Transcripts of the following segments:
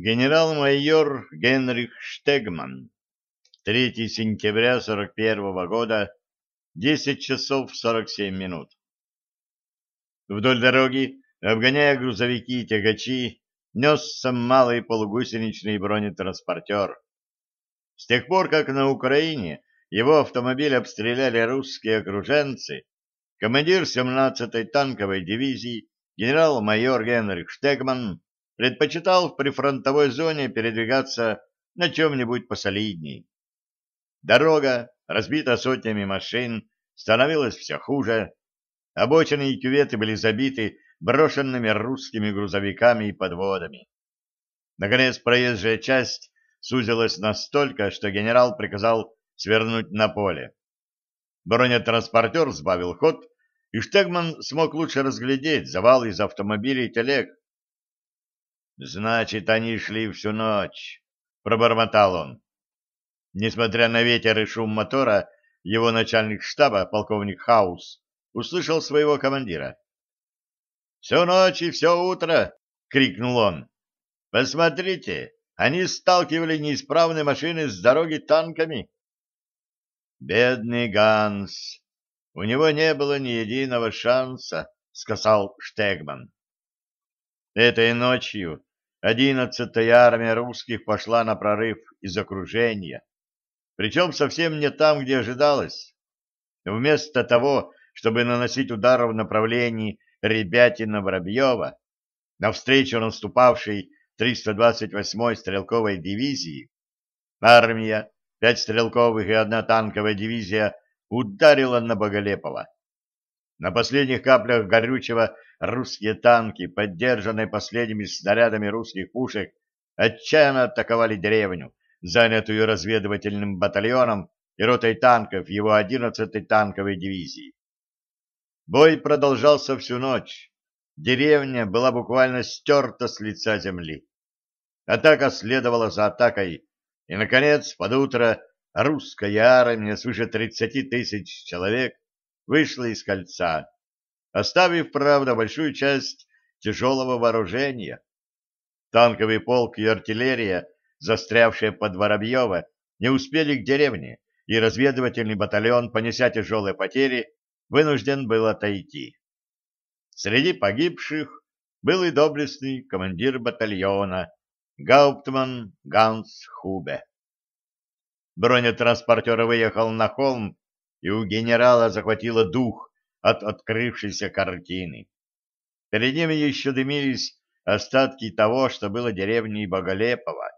Генерал-майор Генрих Штегман. 3 сентября 41 года, 10 часов 47 минут. Вдоль дороги, обгоняя грузовики и тягачи, несся малый полугусеничный бронетранспортер. С тех пор, как на Украине его автомобиль обстреляли русские окруженцы, командир 17-й танковой дивизии генерал-майор Генрих Штегман предпочитал в прифронтовой зоне передвигаться на чем-нибудь посолидней. Дорога, разбита сотнями машин, становилась все хуже, обочины и кюветы были забиты брошенными русскими грузовиками и подводами. Наконец, проезжая часть сузилась настолько, что генерал приказал свернуть на поле. Бронетранспортер сбавил ход, и Штегман смог лучше разглядеть завал из автомобилей и телег. «Значит, они шли всю ночь», — пробормотал он. Несмотря на ветер и шум мотора, его начальник штаба, полковник Хаус, услышал своего командира. «Всю ночь и все утро!» — крикнул он. «Посмотрите, они сталкивали неисправные машины с дороги танками». «Бедный Ганс! У него не было ни единого шанса», — сказал Штегман. Этой ночью одиннадцатая армия русских пошла на прорыв из окружения, причем совсем не там, где ожидалось. Вместо того, чтобы наносить удар в направлении Ребятина-Воробьева, навстречу наступавшей 328-й стрелковой дивизии, армия, пять стрелковых и одна танковая дивизия ударила на Боголепова. На последних каплях горючего русские танки, поддержанные последними снарядами русских пушек, отчаянно атаковали деревню, занятую разведывательным батальоном и ротой танков его 11-й танковой дивизии. Бой продолжался всю ночь. Деревня была буквально стерта с лица земли. Атака следовала за атакой, и, наконец, под утро русская армия свыше 30 тысяч человек вышла из кольца, оставив, правда, большую часть тяжелого вооружения. Танковый полк и артиллерия застрявшие под Воробьево, не успели к деревне, и разведывательный батальон, понеся тяжелые потери, вынужден был отойти. Среди погибших был и доблестный командир батальона Гауптман Ганс Хубе. Бронетранспортер выехал на холм, и у генерала захватило дух от открывшейся картины. Перед ними еще дымились остатки того, что было деревней Боголепова.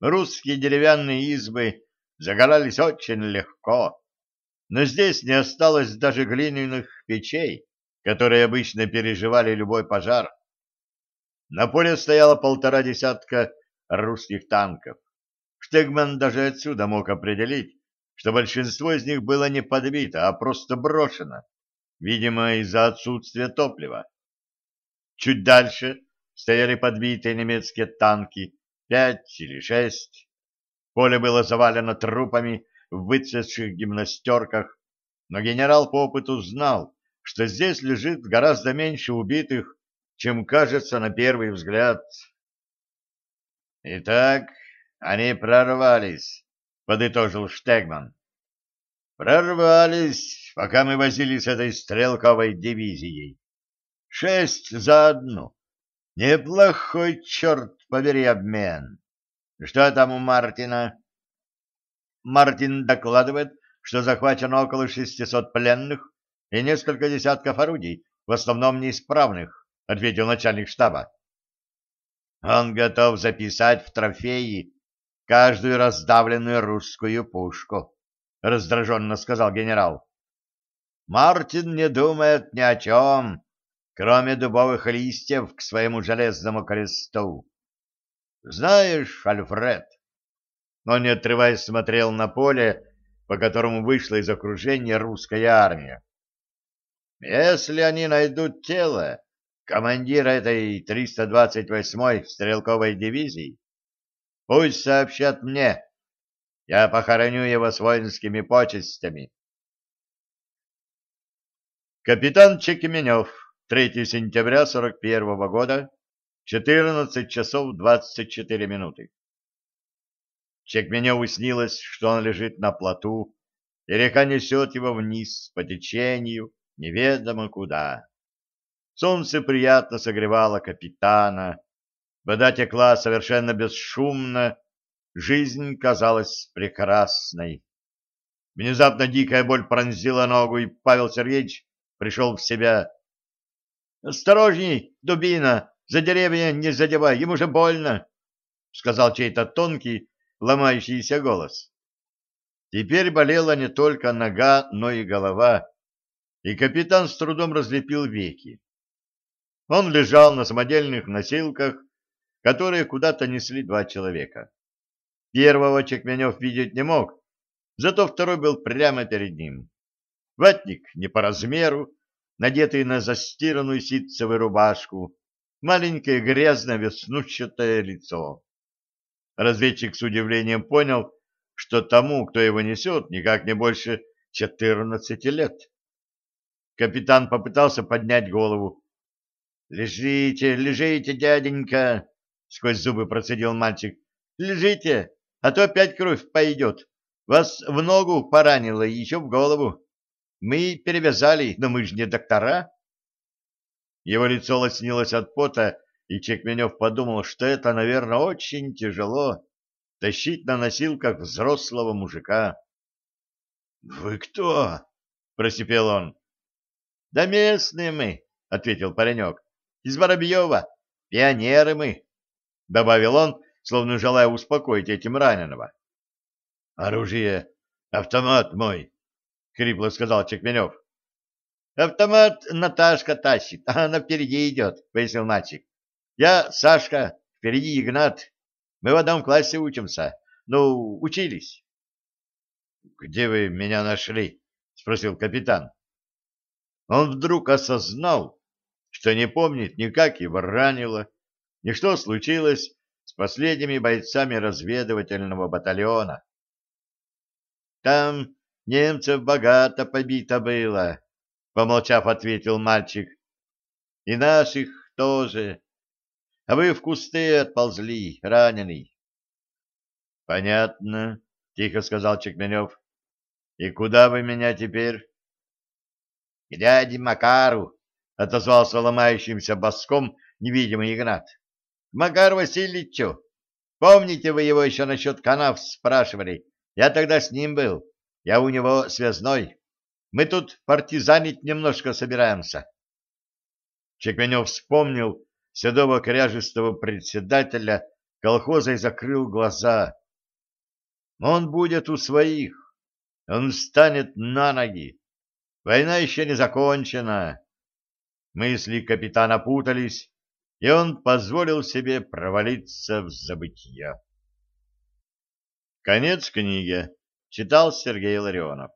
Русские деревянные избы загорались очень легко, но здесь не осталось даже глиняных печей, которые обычно переживали любой пожар. На поле стояло полтора десятка русских танков. Штегман даже отсюда мог определить, что большинство из них было не подбито, а просто брошено, видимо, из-за отсутствия топлива. Чуть дальше стояли подбитые немецкие танки, пять или шесть. Поле было завалено трупами в выцветших гимнастерках, но генерал по опыту знал, что здесь лежит гораздо меньше убитых, чем кажется на первый взгляд. «Итак, они прорвались», — подытожил Штегман. «Прорвались, пока мы возились с этой стрелковой дивизией. Шесть за одну. Неплохой, черт побери, обмен. Что там у Мартина? Мартин докладывает, что захвачено около 600 пленных и несколько десятков орудий, в основном неисправных, ответил начальник штаба. Он готов записать в трофеи каждую раздавленную русскую пушку, раздраженно сказал генерал. Мартин не думает ни о чем, кроме дубовых листьев к своему железному кресту. Знаешь, Альфред, он, не отрываясь, смотрел на поле, по которому вышла из окружения русская армия. Если они найдут тело командира этой 328-й стрелковой дивизии, пусть сообщат мне. Я похороню его с воинскими почестями. Капитан Чекименев 3 сентября 41 года, 14 часов 24 минуты. Чекменеву снилось, что он лежит на плоту, и река несет его вниз по течению, неведомо куда. Солнце приятно согревало капитана, вода текла совершенно бесшумно, жизнь казалась прекрасной. Внезапно дикая боль пронзила ногу, и Павел Сергеевич пришел в себя. — Осторожней, дубина, за деревья не задевай, ему же больно, — сказал чей-то тонкий, ломающийся голос. Теперь болела не только нога, но и голова, и капитан с трудом разлепил веки. Он лежал на самодельных носилках, которые куда-то несли два человека. Первого Чекменев видеть не мог, зато второй был прямо перед ним. Ватник не по размеру, надетый на застиранную ситцевую рубашку, маленькое грязно веснущатое лицо. Разведчик с удивлением понял, что тому, кто его несет, никак не больше четырнадцати лет. Капитан попытался поднять голову. «Лежите, лежите, дяденька!» — сквозь зубы процедил мальчик. «Лежите, а то опять кровь пойдет. Вас в ногу поранило и еще в голову. Мы перевязали, но мы же не доктора». Его лицо лоснилось от пота, и Чекменев подумал, что это, наверное, очень тяжело тащить на носилках взрослого мужика. — Вы кто? — просипел он. — Да местные мы, — ответил паренек. — Из Воробьева. Пионеры мы, — добавил он, словно желая успокоить этим раненого. — Оружие, автомат мой, — хрипло сказал Чекменев. — Автомат Наташка тащит, а она впереди идет, — пояснил мальчик. — Я Сашка, впереди Игнат. Мы в одном классе учимся. Ну, учились. — Где вы меня нашли? — спросил капитан. Он вдруг осознал, что не помнит ни как его ранило, ни что случилось с последними бойцами разведывательного батальона. — Там немцев богато побито было, — помолчав, ответил мальчик. — И наших тоже а вы в кусты отползли, раненый. — Понятно, — тихо сказал Чекменев. — И куда вы меня теперь? — К дяде Макару, — отозвался ломающимся боском невидимый Игнат. — Макар Васильевичу. Помните, вы его еще насчет канав спрашивали? Я тогда с ним был. Я у него связной. Мы тут партизанить немножко собираемся. Чекменев вспомнил, седого кряжестого председателя колхоза и закрыл глаза. Он будет у своих, он встанет на ноги. Война еще не закончена. Мысли капитана путались, и он позволил себе провалиться в забытье. Конец книги. Читал Сергей Ларионов.